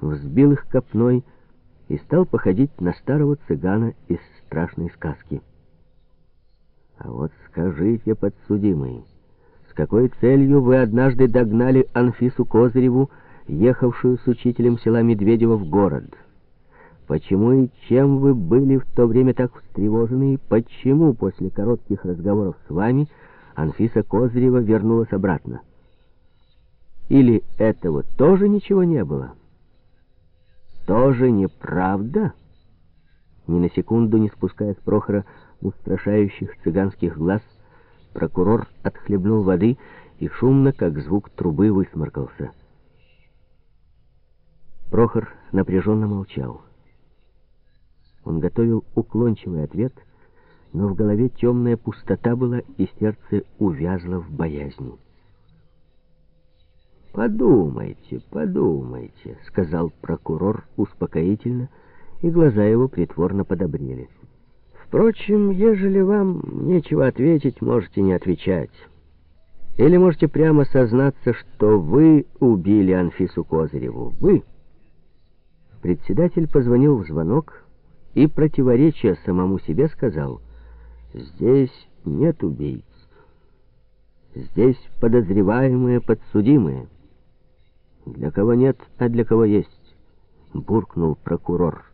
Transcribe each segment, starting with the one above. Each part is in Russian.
взбил их копной и стал походить на старого цыгана из страшной сказки. А вот скажите, подсудимый, с какой целью вы однажды догнали Анфису Козыреву, ехавшую с учителем села Медведева в город? Почему и чем вы были в то время так встревожены, и почему после коротких разговоров с вами Анфиса Козырева вернулась обратно? Или этого тоже ничего не было? Тоже неправда? Ни на секунду не спуская с Прохора устрашающих цыганских глаз, прокурор отхлебнул воды и шумно, как звук трубы, высморкался. Прохор напряженно молчал. Он готовил уклончивый ответ, но в голове темная пустота была, и сердце увязло в боязни. «Подумайте, подумайте», — сказал прокурор успокоительно, и глаза его притворно подобрели. «Впрочем, ежели вам нечего ответить, можете не отвечать. Или можете прямо сознаться, что вы убили Анфису Козыреву. Вы!» Председатель позвонил в звонок и, противоречия самому себе, сказал, «Здесь нет убийц. Здесь подозреваемые, подсудимые». «Для кого нет, а для кого есть», — буркнул прокурор.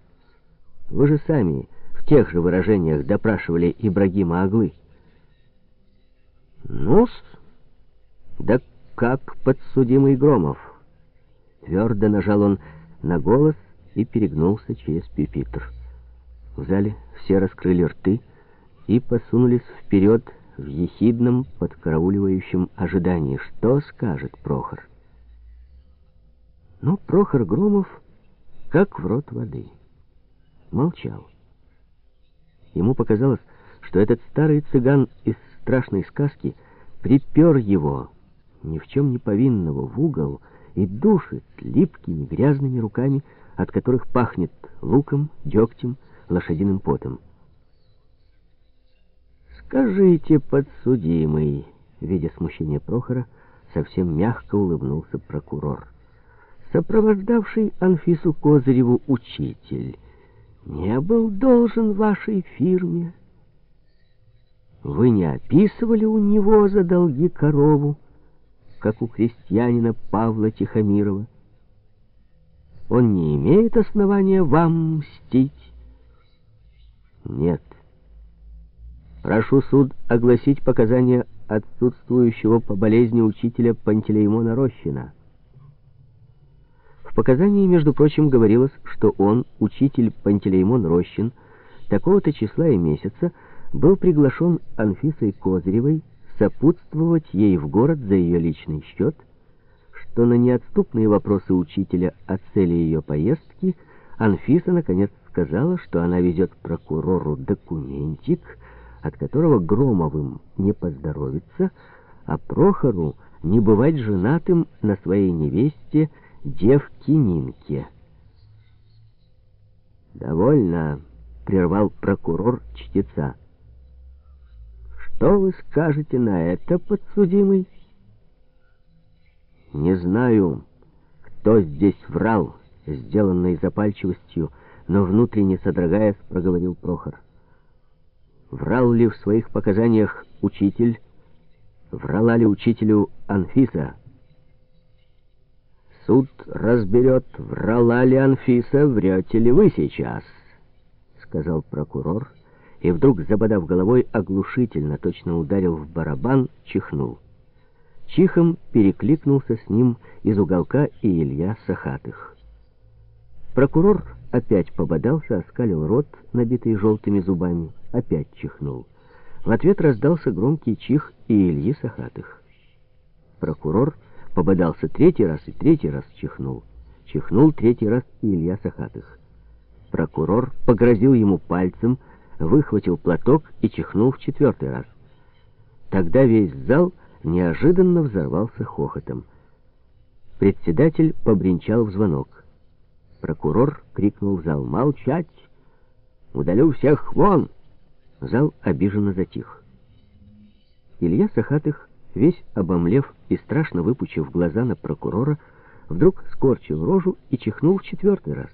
«Вы же сами в тех же выражениях допрашивали Ибрагима Аглы». «Ну-с, да как подсудимый Громов?» Твердо нажал он на голос и перегнулся через пюпитр. В зале все раскрыли рты и посунулись вперед в ехидном, подкарауливающем ожидании. Что скажет Прохор? Но Прохор Громов как в рот воды. Молчал. Ему показалось, что этот старый цыган из страшной сказки припер его, ни в чем не повинного, в угол и душит липкими грязными руками, от которых пахнет луком, дегтем, лошадиным потом. «Скажите, подсудимый», — видя смущение Прохора, совсем мягко улыбнулся прокурор. «Сопровождавший Анфису Козыреву учитель не был должен вашей фирме. Вы не описывали у него за долги корову, как у крестьянина Павла Тихомирова. Он не имеет основания вам мстить. Нет. Прошу суд огласить показания отсутствующего по болезни учителя Пантелеймона Рощина. В показании, между прочим, говорилось, что он, учитель Пантелеймон Рощин, такого-то числа и месяца был приглашен Анфисой Козыревой сопутствовать ей в город за ее личный счет, что на неотступные вопросы учителя о цели ее поездки Анфиса, наконец, сказала, что она везет прокурору документик, от которого Громовым не поздоровится, а Прохору не бывать женатым на своей невесте девке Нинке. «Довольно», — прервал прокурор чтеца. «Что вы скажете на это, подсудимый?» «Не знаю, кто здесь врал», — сделанной запальчивостью, — но внутренне содрогаясь, проговорил Прохор. Врал ли в своих показаниях учитель? Врала ли учителю Анфиса? Суд разберет, врала ли Анфиса, врете ли вы сейчас, сказал прокурор, и вдруг, забодав головой, оглушительно, точно ударил в барабан, чихнул. Чихом перекликнулся с ним из уголка и Илья Сахатых. Прокурор опять пободался, оскалил рот, набитый желтыми зубами, опять чихнул. В ответ раздался громкий чих и Ильи Сахатых. Прокурор пободался третий раз и третий раз чихнул. Чихнул третий раз Илья Сахатых. Прокурор погрозил ему пальцем, выхватил платок и чихнул в четвертый раз. Тогда весь зал неожиданно взорвался хохотом. Председатель побренчал в звонок. Прокурор крикнул в зал «Молчать! Удалю всех вон!» Зал обиженно затих. Илья Сахатых, весь обомлев и страшно выпучив глаза на прокурора, вдруг скорчил рожу и чихнул в четвертый раз.